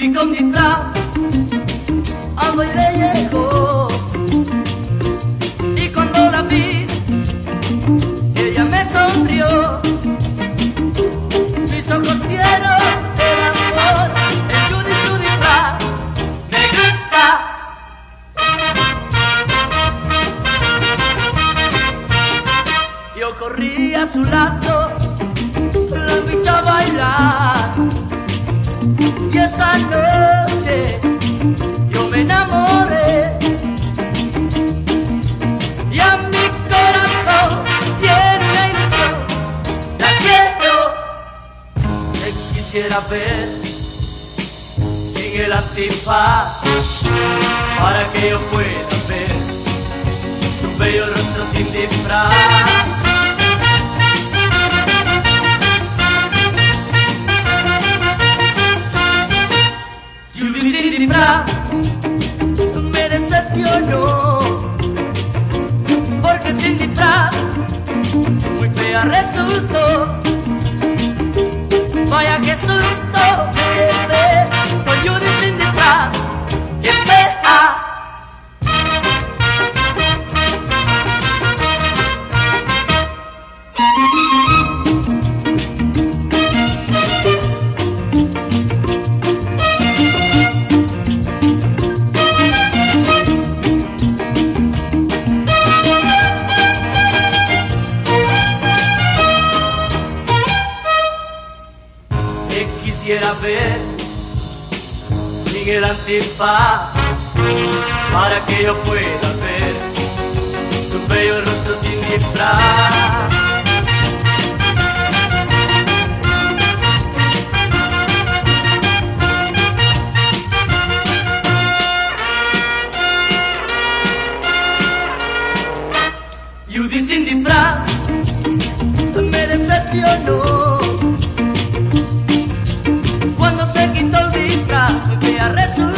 y con mi disfraz ando y de llegó Y cuando la vi, ella me sonrió. Mis ojos vieron el amor, el yuri su disfraz me gusta. Yo corrí a su lado. Esa noche yo me enamoré. Y a mi corazón tiene una ilusión, la quiero, quisiera ver. Sigue la antifaz para que yo pueda ver tu bello rostro sin disfraz. Porque sin disfraz muy fea resultó. Vaya que susto quisiera ver sigue el antifaz para que yo pueda ver su bello rostro sin disfraz. Judy sin disfraz me decepcionó cuando